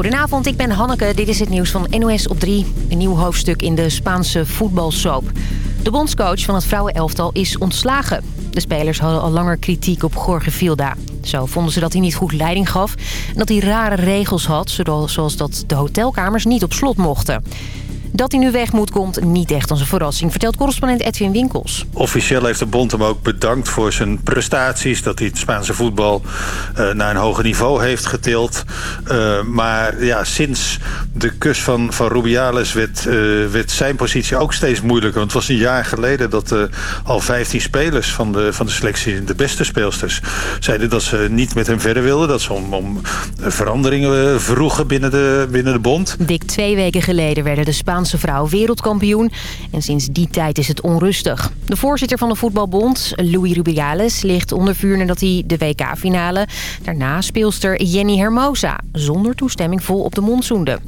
Goedenavond, ik ben Hanneke. Dit is het nieuws van NOS op 3. Een nieuw hoofdstuk in de Spaanse voetbalsoap. De bondscoach van het vrouwenelftal is ontslagen. De spelers hadden al langer kritiek op Jorge Vilda. Zo vonden ze dat hij niet goed leiding gaf... en dat hij rare regels had, zoals dat de hotelkamers niet op slot mochten. Dat hij nu weg moet, komt niet echt als een verrassing... vertelt correspondent Edwin Winkels. Officieel heeft de bond hem ook bedankt voor zijn prestaties... dat hij het Spaanse voetbal uh, naar een hoger niveau heeft getild. Uh, maar ja, sinds de kus van, van Rubiales werd, uh, werd zijn positie ook steeds moeilijker. Want het was een jaar geleden dat al 15 spelers van de, van de selectie... de beste speelsters, zeiden dat ze niet met hem verder wilden. Dat ze om, om veranderingen vroegen binnen de, binnen de bond. Dik twee weken geleden werden de Spaanse Spaanse vrouw wereldkampioen. En sinds die tijd is het onrustig. De voorzitter van de voetbalbond, Louis Rubiales, ligt onder vuur nadat hij de WK-finale... daarna speelster Jenny Hermosa zonder toestemming vol op de mond zoende.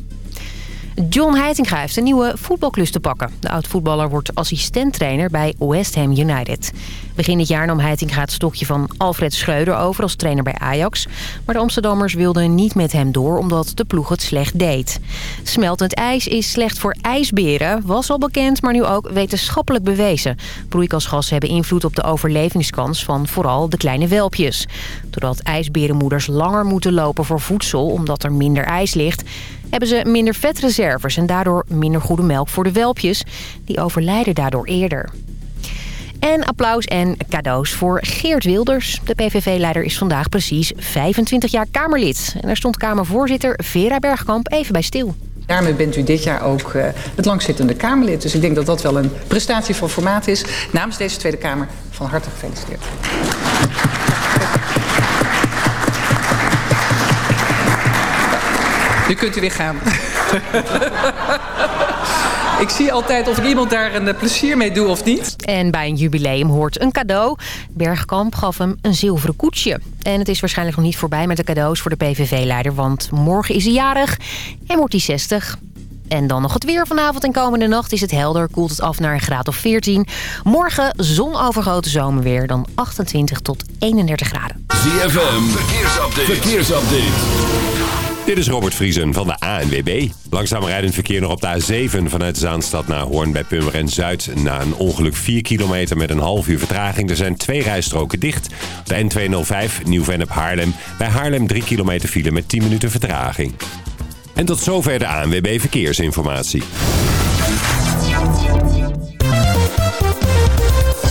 John Heitinga heeft een nieuwe voetbalklus te pakken. De oud-voetballer wordt assistenttrainer bij West Ham United. Begin dit jaar nam Heitinga het stokje van Alfred Schreuder over als trainer bij Ajax. Maar de Amsterdammers wilden niet met hem door omdat de ploeg het slecht deed. Smeltend ijs is slecht voor ijsberen. Was al bekend, maar nu ook wetenschappelijk bewezen. Broeikasgassen hebben invloed op de overlevingskans van vooral de kleine welpjes. Doordat ijsberenmoeders langer moeten lopen voor voedsel omdat er minder ijs ligt hebben ze minder vetreserves en daardoor minder goede melk voor de welpjes. Die overlijden daardoor eerder. En applaus en cadeaus voor Geert Wilders. De PVV-leider is vandaag precies 25 jaar Kamerlid. En daar stond Kamervoorzitter Vera Bergkamp even bij stil. Daarmee bent u dit jaar ook uh, het langzittende Kamerlid. Dus ik denk dat dat wel een prestatie van formaat is. Namens deze Tweede Kamer van harte gefeliciteerd. Nu kunt u weer gaan. ik zie altijd of ik iemand daar een plezier mee doe of niet. En bij een jubileum hoort een cadeau. Bergkamp gaf hem een zilveren koetsje. En het is waarschijnlijk nog niet voorbij met de cadeaus voor de PVV-leider... want morgen is hij jarig en wordt hij 60. En dan nog het weer vanavond en komende nacht is het helder. Koelt het af naar een graad of 14. Morgen zonovergoten zomerweer. Dan 28 tot 31 graden. ZFM, verkeersupdate. verkeersupdate. Dit is Robert Vriesen van de ANWB. Langzaam rijdend verkeer nog op de A7 vanuit Zaanstad naar Hoorn bij Purmerend Zuid. Na een ongeluk 4 kilometer met een half uur vertraging. Er zijn twee rijstroken dicht. De N205 Nieuw-Vennep Haarlem. Bij Haarlem 3 kilometer file met 10 minuten vertraging. En tot zover de ANWB Verkeersinformatie.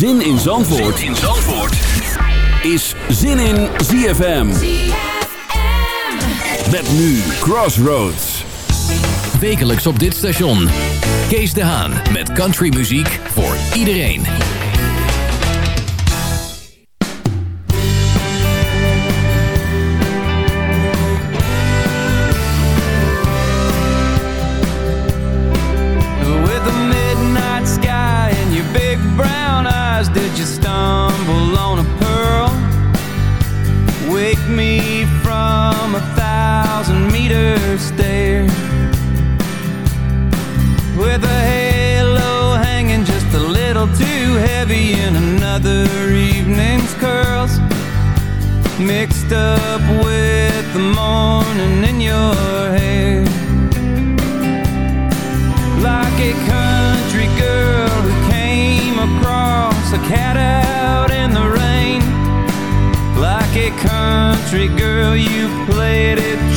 Zin in Zandvoort, zin in Zandvoort. is Zin in ZFM. Met nu Crossroads. Wekelijks op dit station. Kees de Haan met countrymuziek voor iedereen. Cat out in the rain. Like a country girl you played it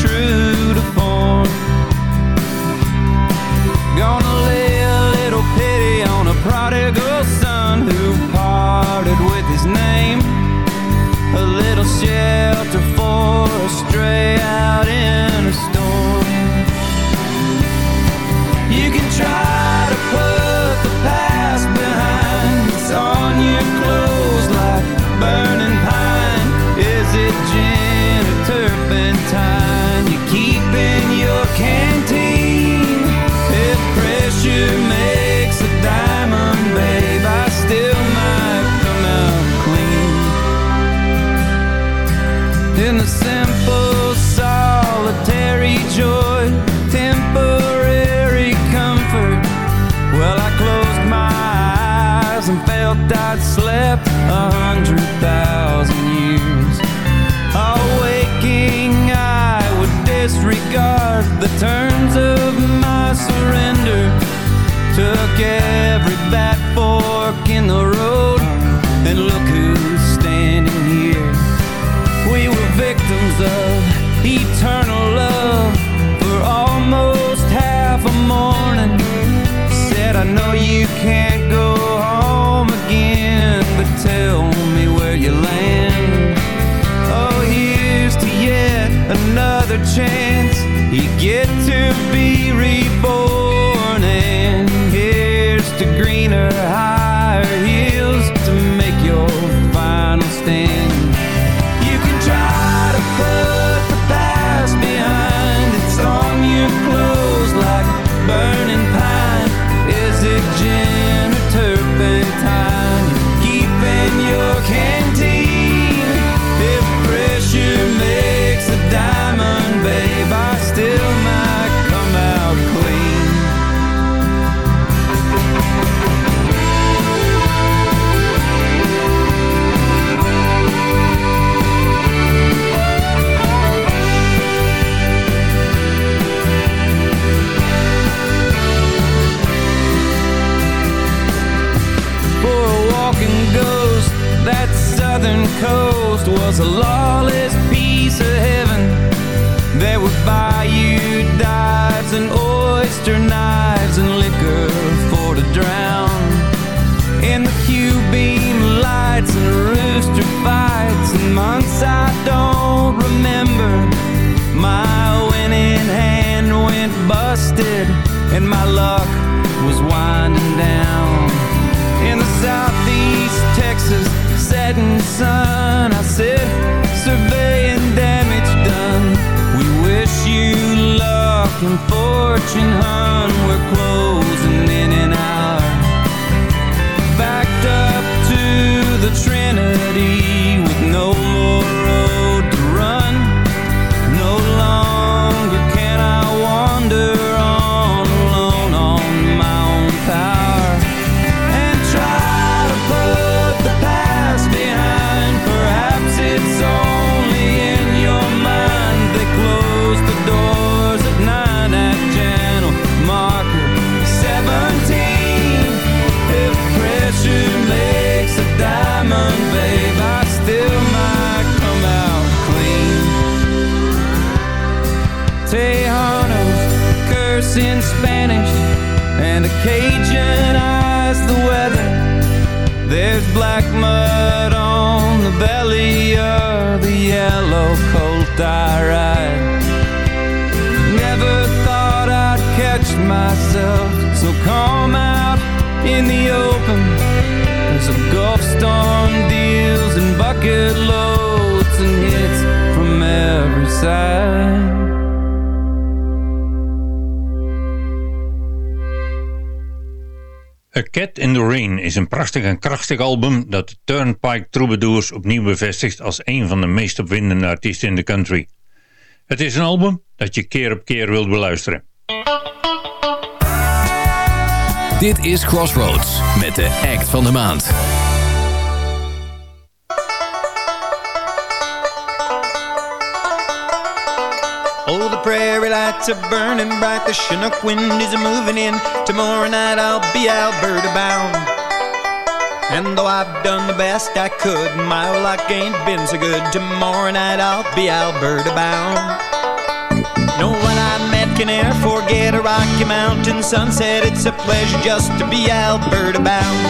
Eternal. and oyster knives and liquor for to drown. In the Q-beam lights and rooster fights and months I don't remember My winning hand went busted and my luck was winding down. In the southeast Texas setting sun I said fortune, hun. We're is een prachtig en krachtig album dat de Turnpike Troubadours opnieuw bevestigt als een van de meest opwindende artiesten in de country. Het is een album dat je keer op keer wilt beluisteren. Dit is Crossroads met de act van de maand. Oh, the prairie lights are burning bright. The Chinook wind is moving in. Tomorrow night I'll be Alberta bound. And though I've done the best I could, my luck ain't been so good. Tomorrow night I'll be Alberta bound. No one I met can ever forget a Rocky Mountain sunset. It's a pleasure just to be Alberta bound.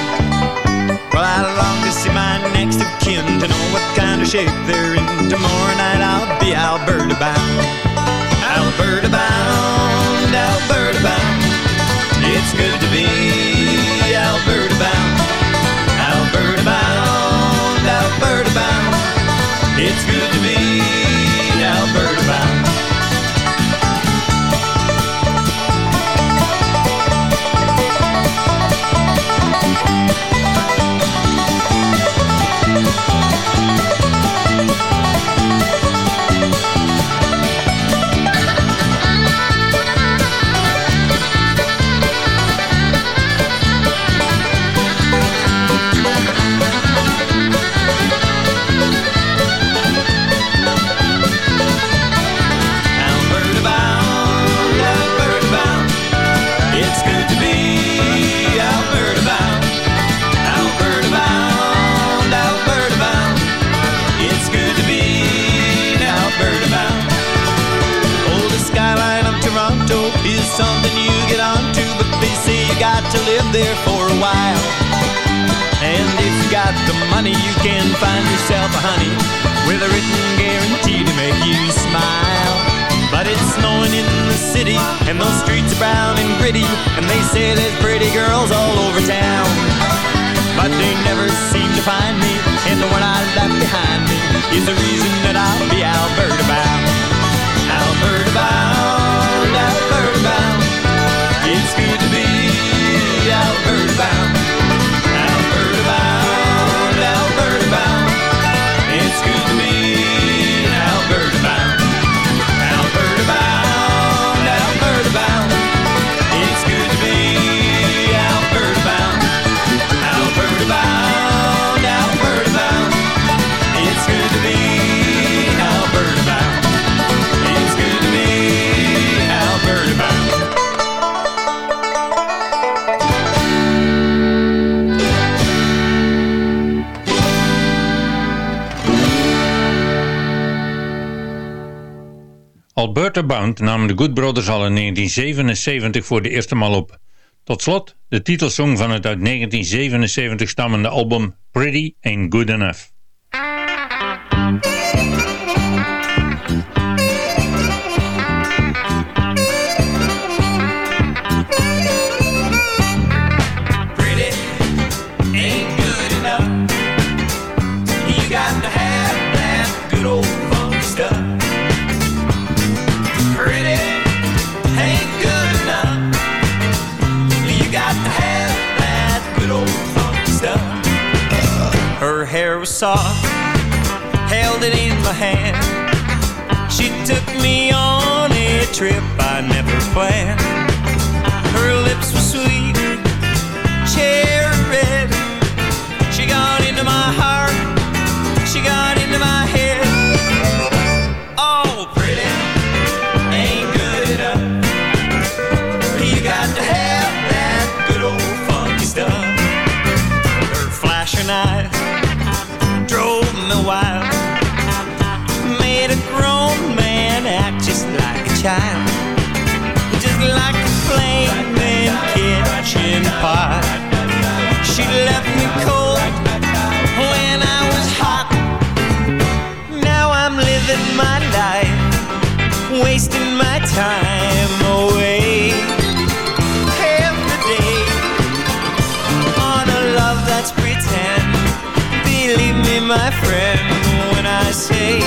Well, I long to see my next of kin to know what kind of shape they're in. Tomorrow night I'll be Alberta bound. Alberta bound, Alberta bound. It's good to be Alberta bound. It's good to be you got to live there for a while. And if you got the money, you can find yourself a honey with a written guarantee to make you smile. But it's snowing in the city, and those streets are brown and gritty, and they say there's pretty girls all over town. But they never seem to find me, and the one I left behind me is the reason that I'll be Alberta bound. Alberta bound, Bound namen de Good Brothers al in 1977 voor de eerste maal op. Tot slot de titelsong van het uit 1977 stammende album Pretty Ain't Good Enough. Soft, held it in my hand. She took me on a trip I never planned. Her lips were sweet cherry red. She got into my heart, she got into my head. Oh, pretty ain't good enough. You got to have that good old funky stuff. Her flashing eyes drove me wild, made a grown man act just like a child just like a flame in kitchen pot. She left me cold when I was hot. Now I'm living my life, wasting my time my friend, when I say.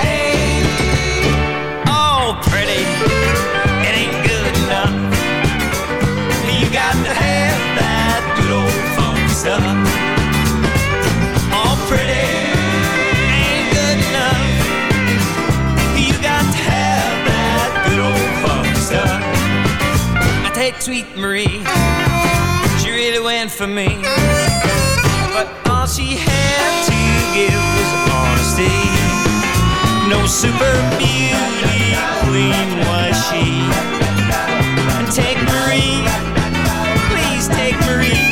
Hey, Oh, pretty, it ain't good enough. You got to have that good old stuff. Oh, pretty, ain't good enough. You got to have that good old stuff. I take Sweet Marie, she really went for me. All she had to give was honesty. No super beauty queen was she. And take Marie, please take Marie.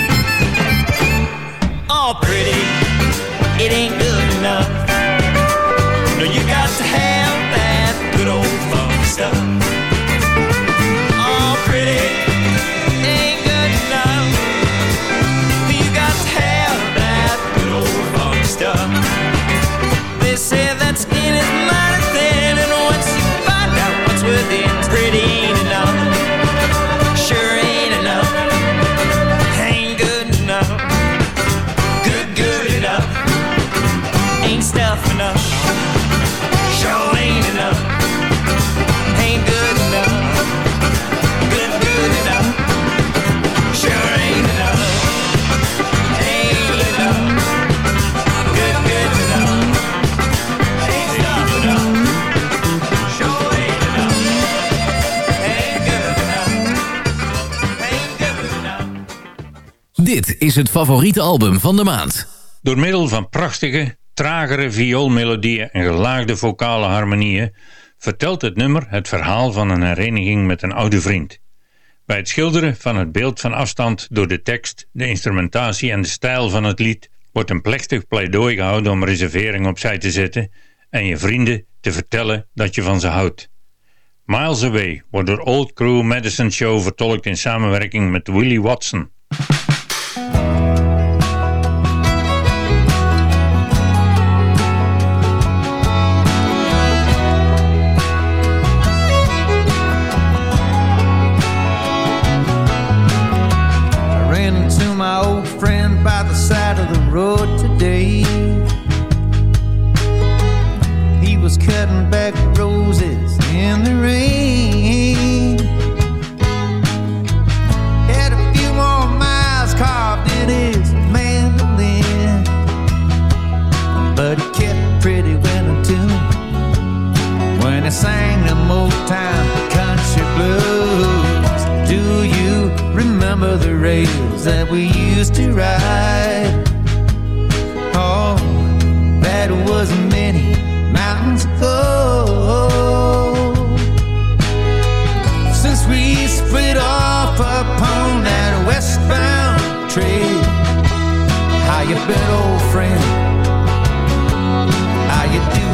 Oh, pretty, it ain't is het favoriete album van de maand. Door middel van prachtige, tragere vioolmelodieën en gelaagde vocale harmonieën vertelt het nummer het verhaal van een hereniging met een oude vriend. Bij het schilderen van het beeld van afstand door de tekst, de instrumentatie en de stijl van het lied wordt een plechtig pleidooi gehouden om reservering opzij te zetten en je vrienden te vertellen dat je van ze houdt. Miles Away wordt door Old Crew Madison Show vertolkt in samenwerking met Willie Watson. Rails that we used to ride? Oh, that was many mountains ago. Since we split off upon that westbound trail, how you been, old friend? How you doing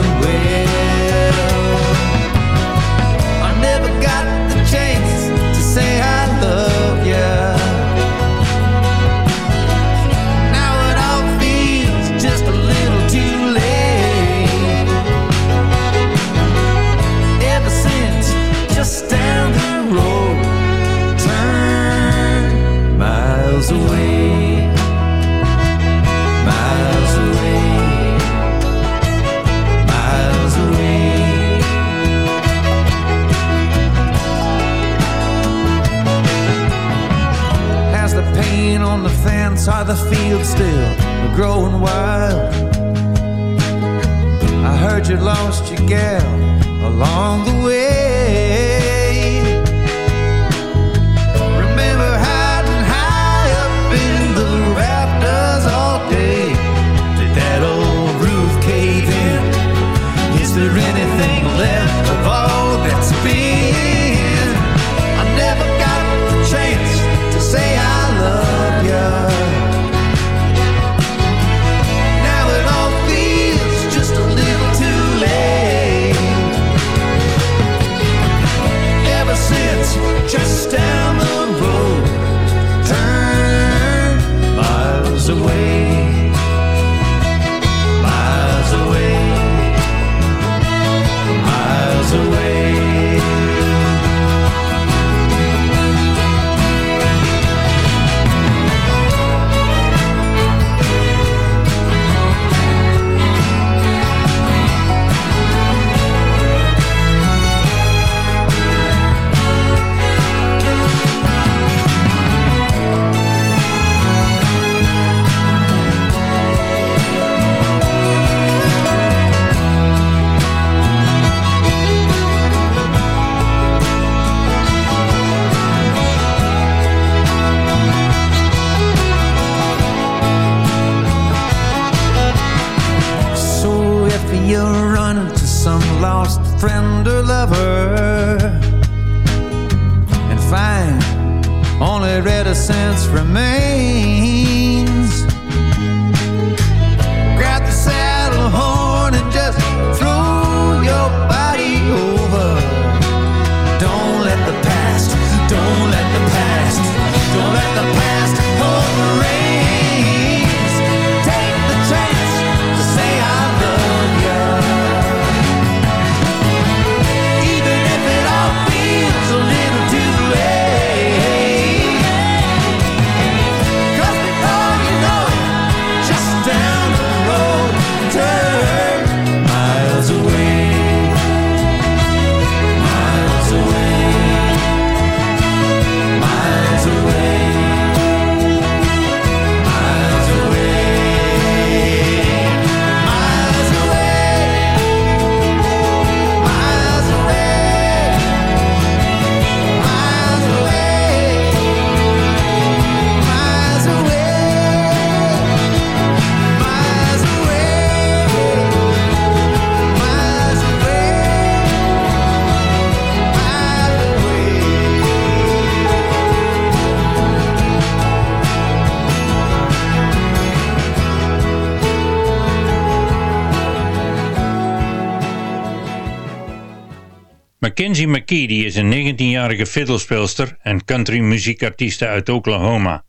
Mackenzie McKee is een 19-jarige fiddlespeelster en country muziekartiest uit Oklahoma.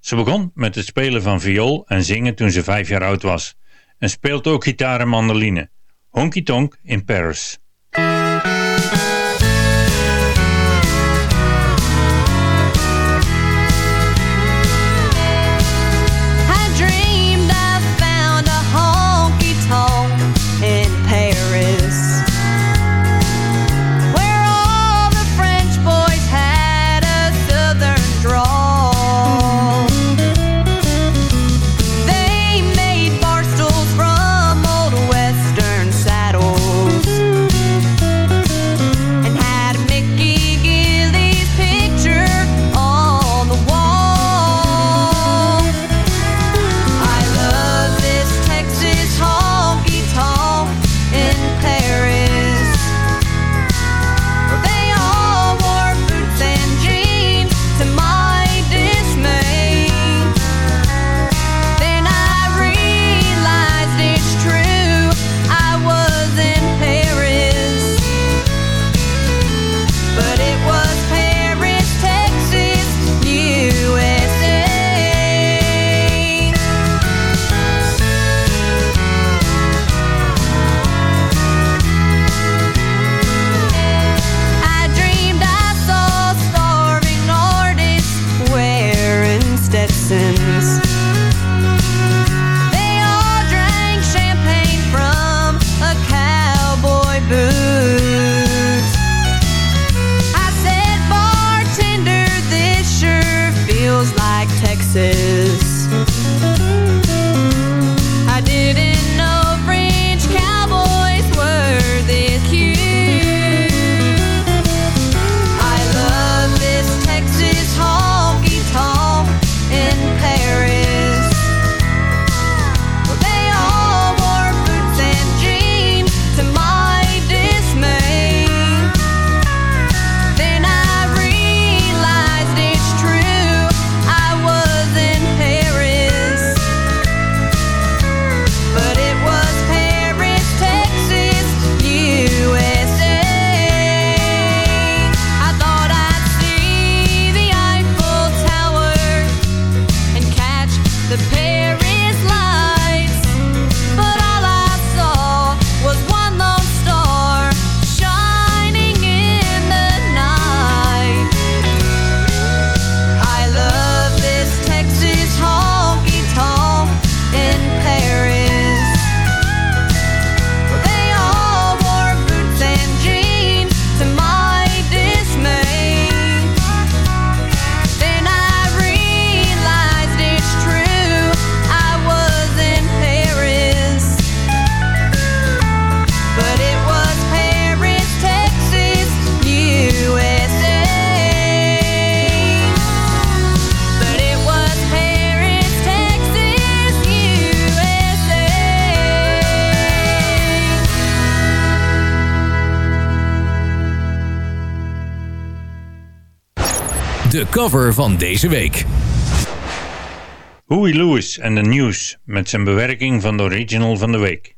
Ze begon met het spelen van viool en zingen toen ze vijf jaar oud was en speelt ook gitaar en mandoline. Honky Tonk in Paris. Cover van deze week. Huey Lewis en The News met zijn bewerking van de original van de week.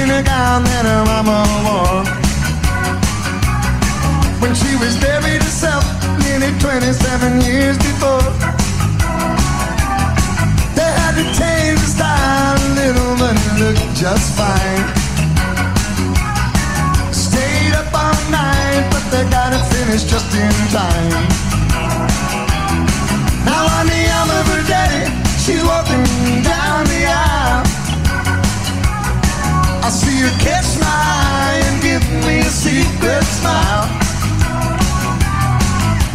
In a gown that her mama wore When she was buried herself nearly 27 years before. They had to change the style a little, but it looked just fine. Stayed up all night, but they got it finished just in time. Now on the arm of her daddy, she's walking down the aisle. I see her catch my eye and give me a secret smile.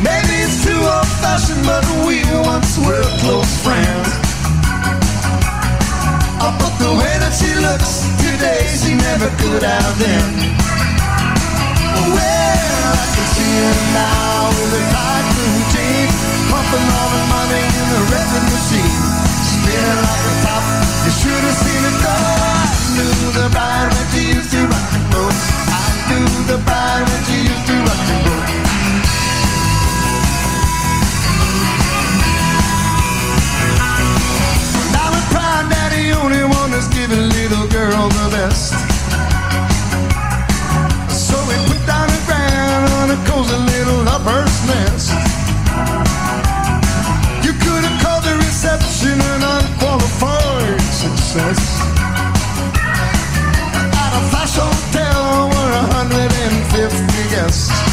Maybe it's too old fashioned, but we once were close friends. Oh, but the way that she looks today, she never could have then. Well, I can see her now with a tight blue jeans, pumping all the money in the record machine, spinning like a top. You should have seen it go. I knew the bride when she used to rock and roll. I knew the bride when she the. So we put down the ground on a cozy little upper's nest. You could have called the reception an unqualified success. At a flash hotel were a hundred and fifty guests.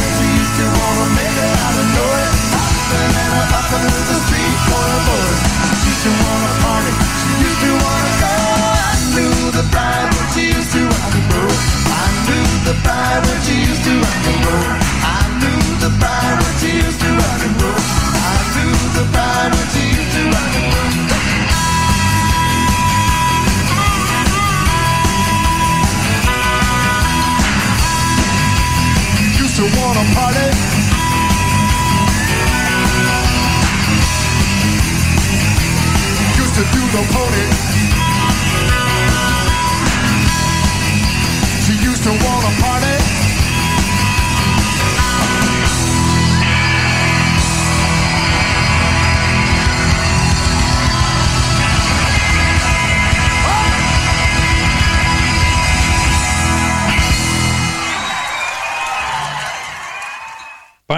Used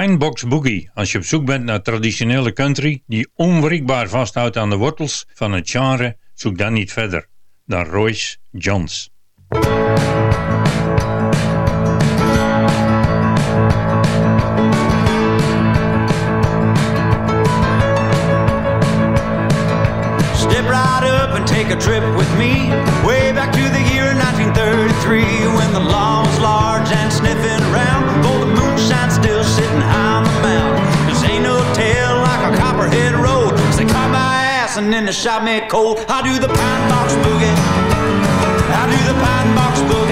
Pinebox Boogie, als je op zoek bent naar traditionele country die onwrikbaar vasthoudt aan de wortels van het genre, zoek dan niet verder dan Royce Johns. Step right up and take a trip with me way back to the year 1933 when the law was large my ass and then they shot me cold. I do the pine box boogie. I do the pine box boogie.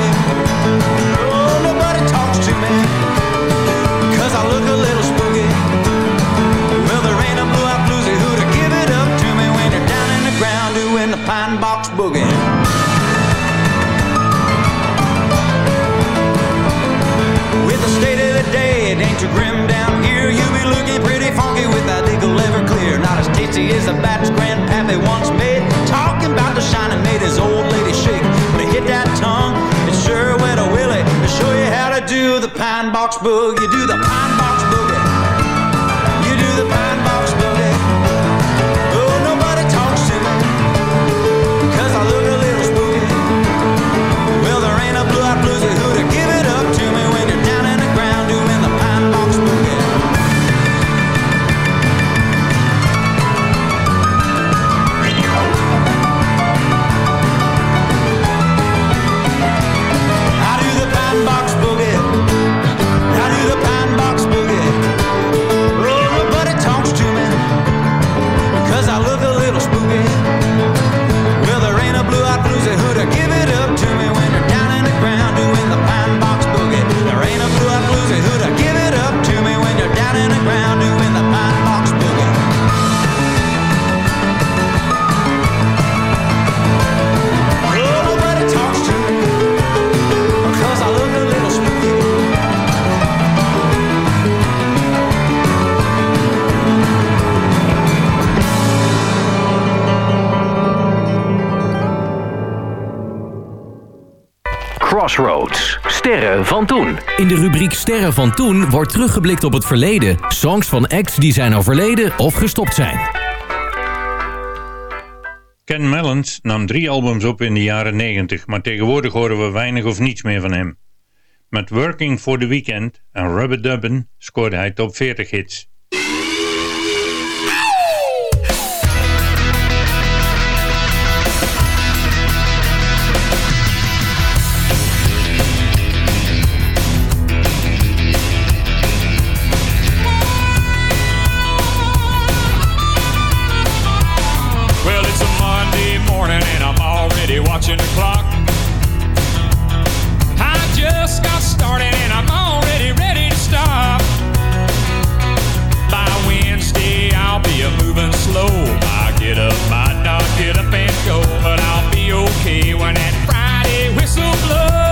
got as tasty as the batch grandpappy once made. Talking about the shine and made his old lady shake. when he hit that tongue, it sure went a willy. To show you how to do the pine box boogie, do the pine Sterren van toen. In de rubriek Sterren van toen wordt teruggeblikt op het verleden. Songs van acts die zijn overleden of gestopt zijn. Ken Mellons nam drie albums op in de jaren 90, maar tegenwoordig horen we weinig of niets meer van hem. Met Working for the Weekend en Rubber Dubbin scoorde hij top 40 hits. watching the clock. I just got started and I'm already ready to stop. By Wednesday, I'll be a moving slow. I get up, might not get up and go, but I'll be okay when that Friday whistle blows.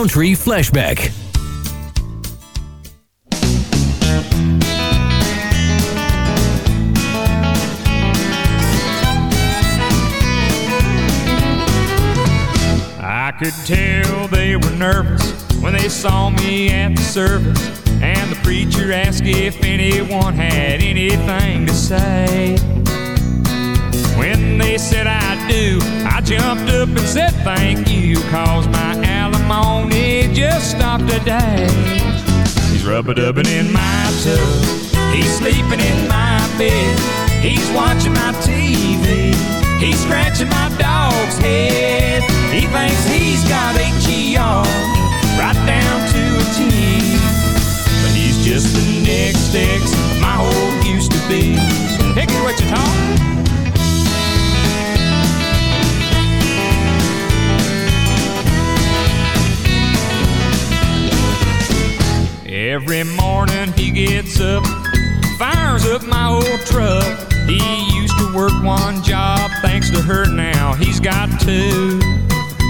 Country Flashback. I could tell they were nervous when they saw me at the service. And the preacher asked if anyone had anything to say. When they said I do, I jumped up and said thank you, cause my alimony just stopped today. He's rub-a-dubbing in my tub, he's sleeping in my bed, he's watching my TV, he's scratching my dog's head. He thinks he's got H-E-R, right down to a T. But he's just the next ex my old used to be. Hey, what you talk. Every morning he gets up, fires up my old truck. He used to work one job, thanks to her now he's got two.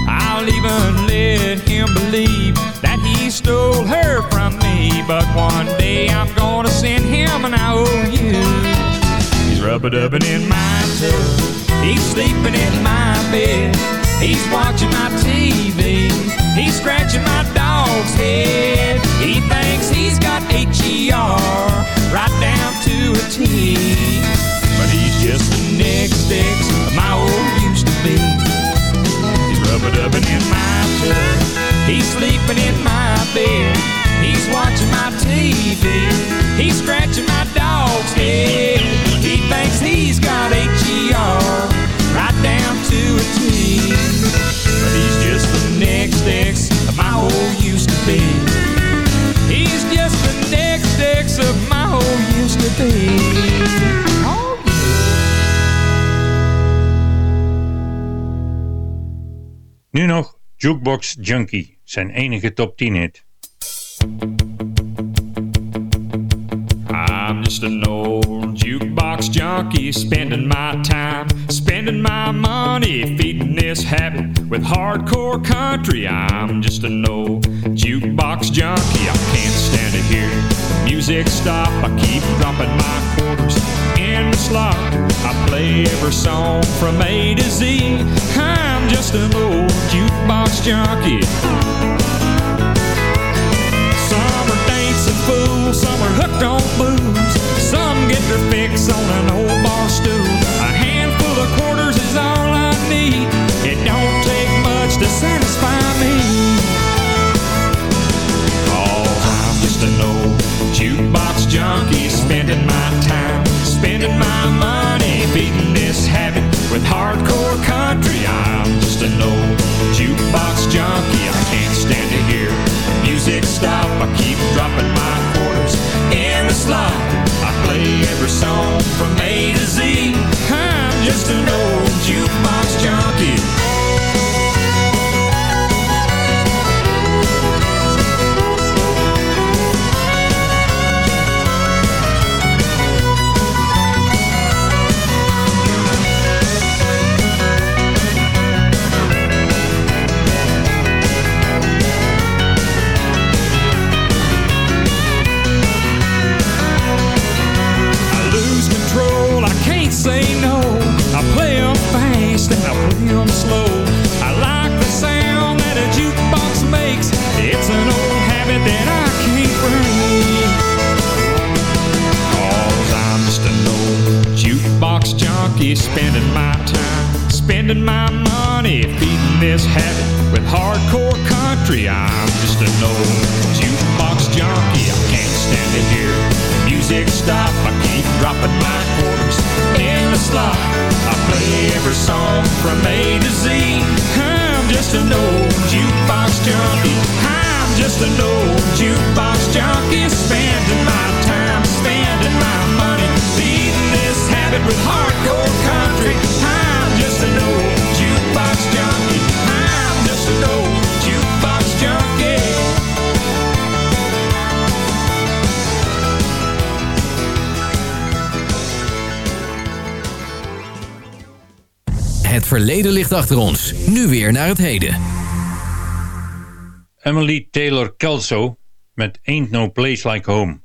I'll even let him believe that he stole her from me. But one day I'm gonna send him an IOU. He's rub-a-dubbing in my tub, he's sleeping in my bed, he's watching my TV, he's scratching my dog's head. He thinks he's got H-E-R right down to a T. But he's just the next ex my old used to be. He's rub-a-dubbing in my tub, he's sleeping in my bed, he's watching my TV, he's scratching my dog's head. He thinks he's got H-E-R next ex my old used to be. He's just the next ex of my old used to be. Oh, Nu nog Jukebox Junkie, zijn enige top 10 hit. Just an old jukebox junkie, spending my time, spending my money, feeding this habit with hardcore country. I'm just an old jukebox junkie. I can't stand hear the music stop. I keep dropping my quarters in the slot. I play every song from A to Z. I'm just an old jukebox junkie. Some are dancing fools, some are hooked on booze. Their fix on an old bar stool. A handful of quarters is all I need. It don't take much to satisfy me. Oh, I'm just an old jukebox junkie, spending my time, spending my money, feeding this habit with hardcore country. I'm just an old jukebox junkie. I can't stand to hear the music stop. I keep dropping my quarters in the slot. Play every song from A to Z. I'm just an old jukebox junkie. Spending my time, spending my money, feeding this habit with hardcore country. I'm just an old jukebox junkie. I can't stand to hear the music stop. I keep dropping my quarters in the slot. I play every song from A to Z. I'm just an old jukebox junkie. I'm just an old jukebox junkie, spending my time, spending my money, this habit with hardcore country. I'm just an old jukebox junkie. I'm just an old jukebox junkie. Het verleden ligt achter ons. Nu weer naar het heden. Emily Taylor Kelso met Ain't No Place Like Home.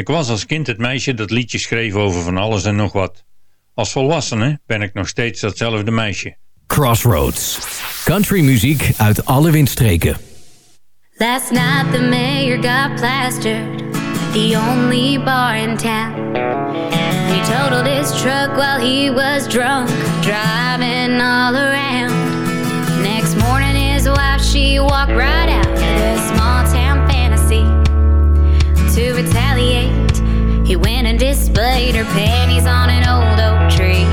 Ik was als kind het meisje dat liedjes schreef over van alles en nog wat. Als volwassene ben ik nog steeds datzelfde meisje. Crossroads. Country muziek uit alle windstreken. Last night the mayor got plastered. The only bar in town. He totaled his truck while he was drunk. Driving all around. Next morning his wife, she walked right out. went and displayed her panties on an old oak tree.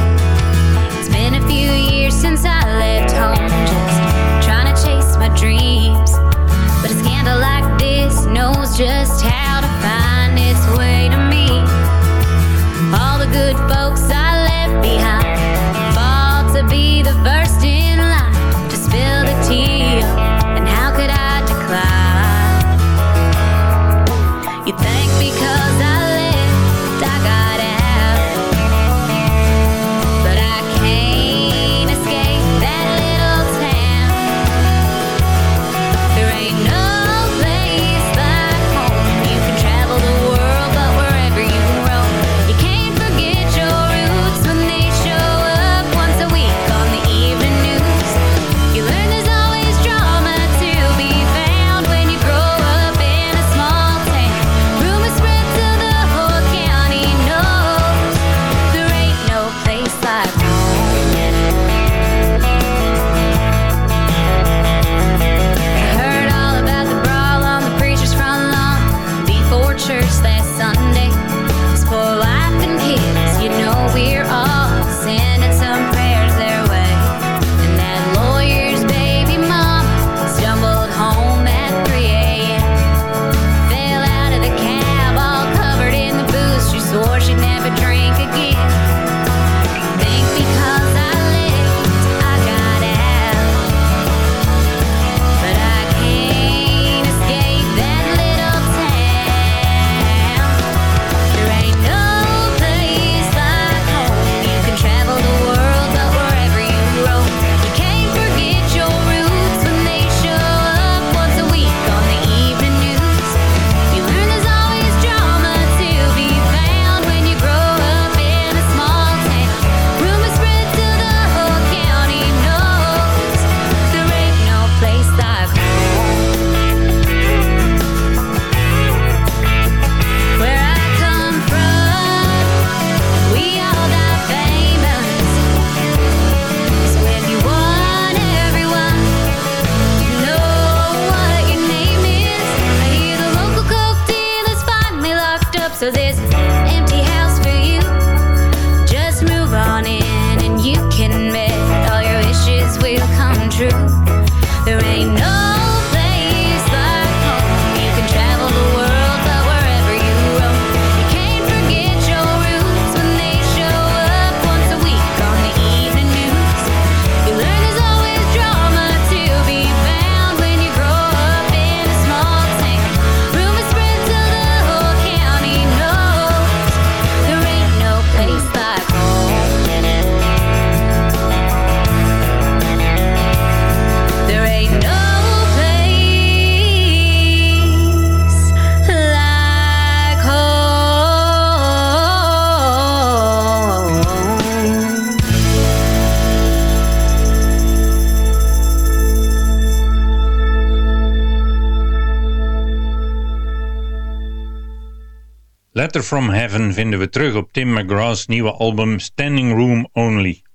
It's been a few years since I left home, just trying to chase my dreams. But a scandal like this knows just how. From Heaven vinden we terug op Tim McGraw's nieuwe album Standing Room Only.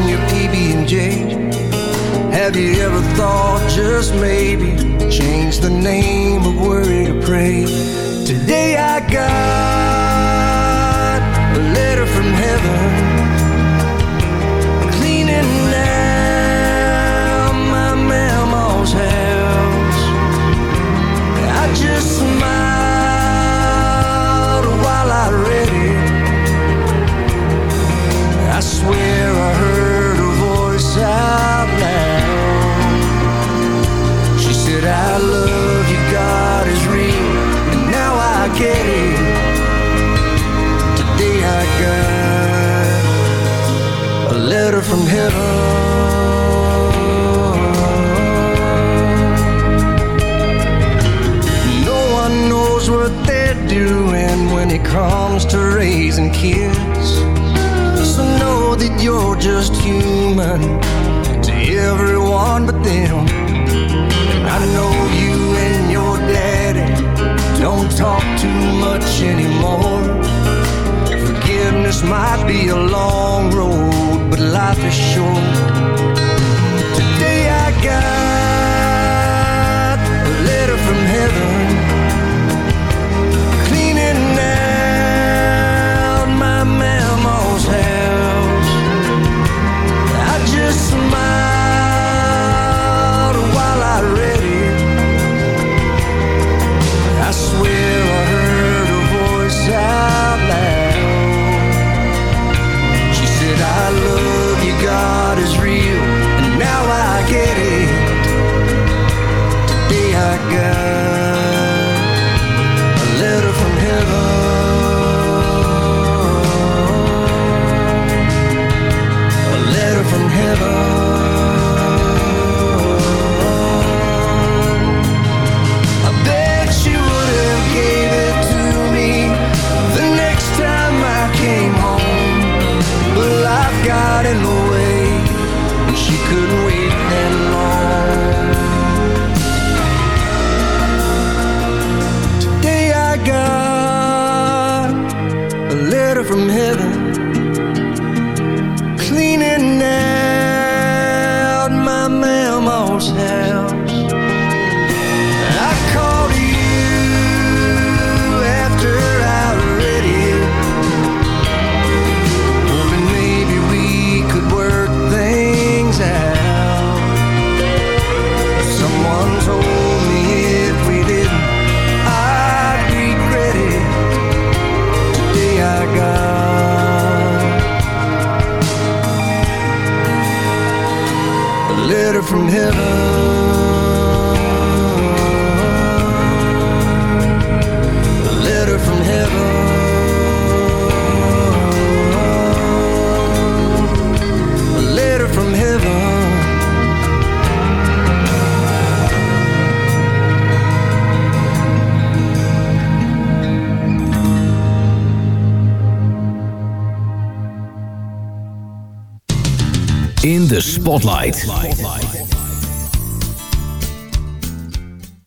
on your PB&J. Have you ever thought just maybe change the name of where heaven.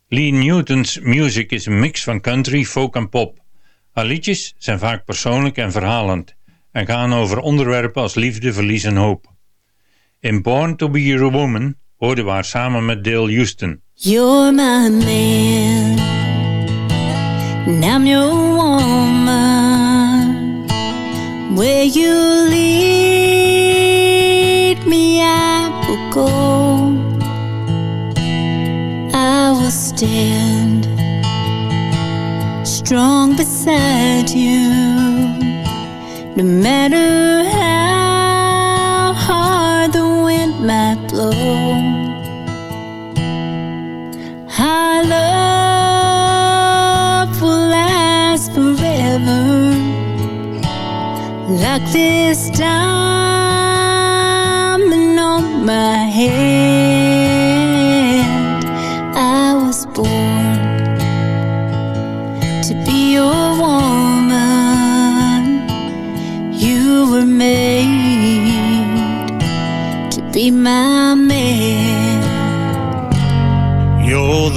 Lee Newton's music is een mix van country, folk en pop. Haar liedjes zijn vaak persoonlijk en verhalend en gaan over onderwerpen als liefde, verlies en hoop. In Born to be a Woman hoorden we haar samen met Dale Houston. You're my man And I'm your woman Where you live go. I will stand Strong beside you No matter how hard the wind might blow. Our love will last forever Like this down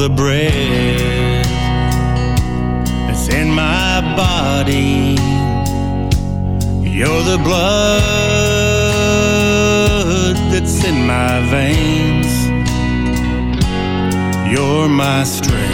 the breath that's in my body. You're the blood that's in my veins. You're my strength.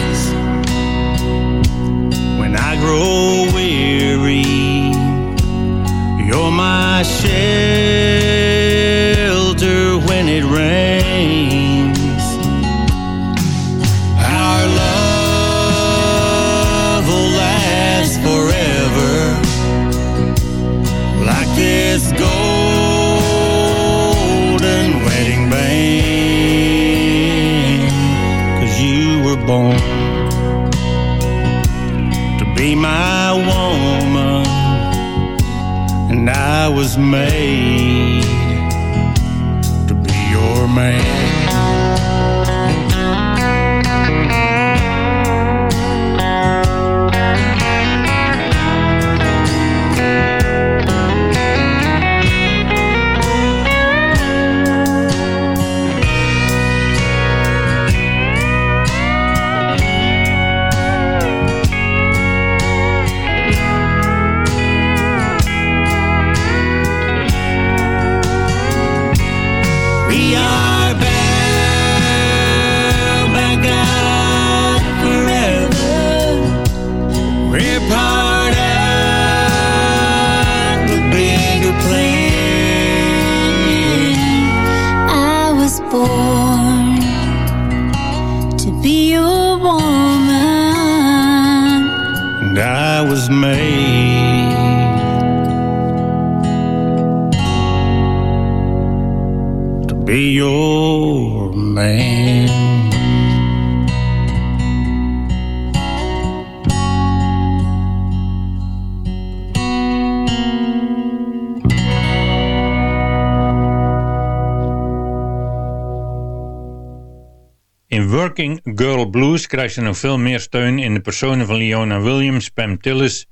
Girl Blues krijgt ze nog veel meer steun in de personen van Leona Williams, Pam Tillis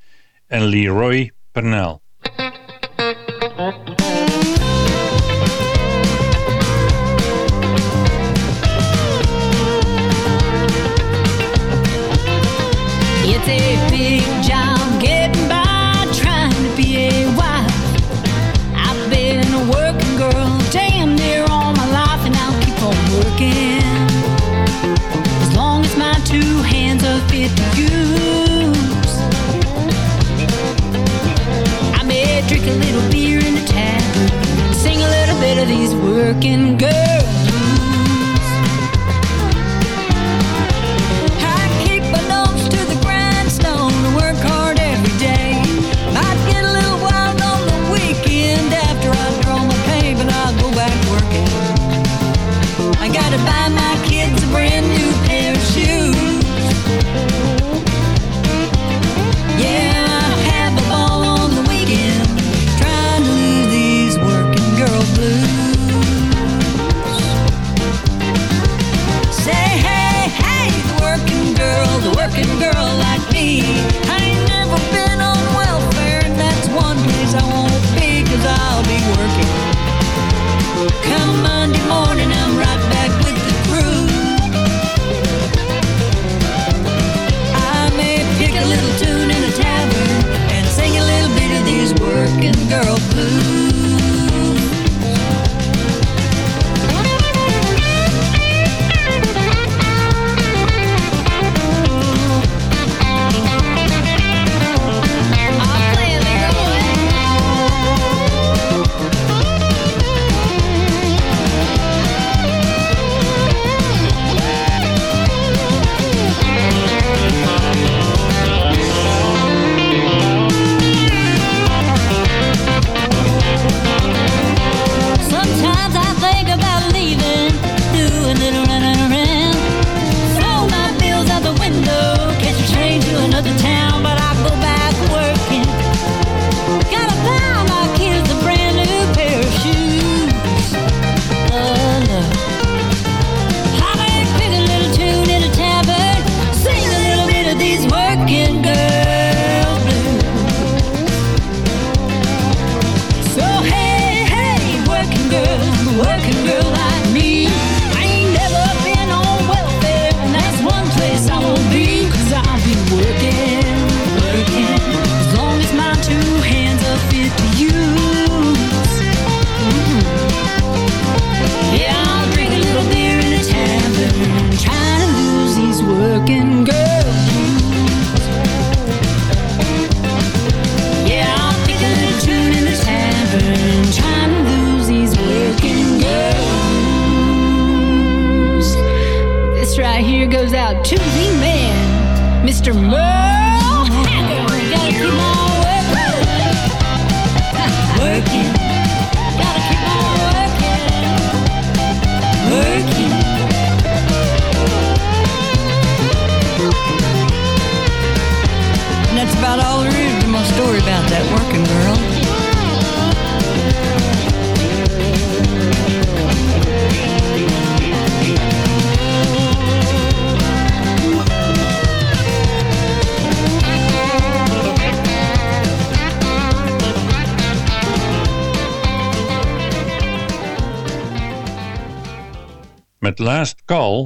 en Leroy Pernell.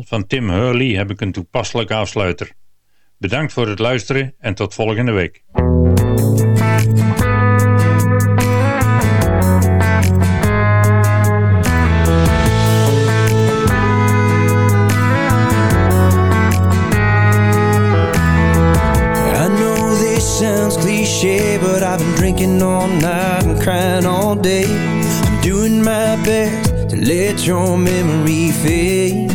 van Tim Hurley heb ik een toepasselijke afsluiter. Bedankt voor het luisteren en tot volgende week. cliche, but I've been drinking all night and crying all day. I'm doing my best to let your memory fade.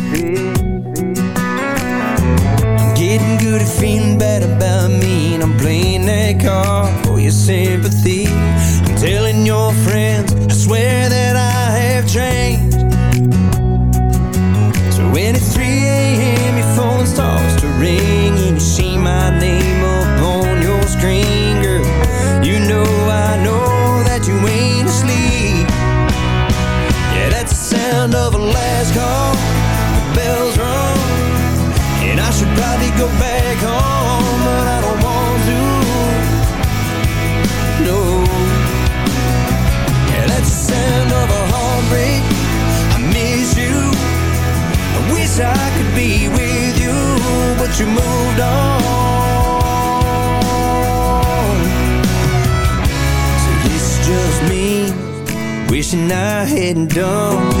You're feeling bad about me And I'm playing that card for your sympathy. I'm telling your friends I swear that I have changed. you moved on. So it's just me Wishing I hadn't done.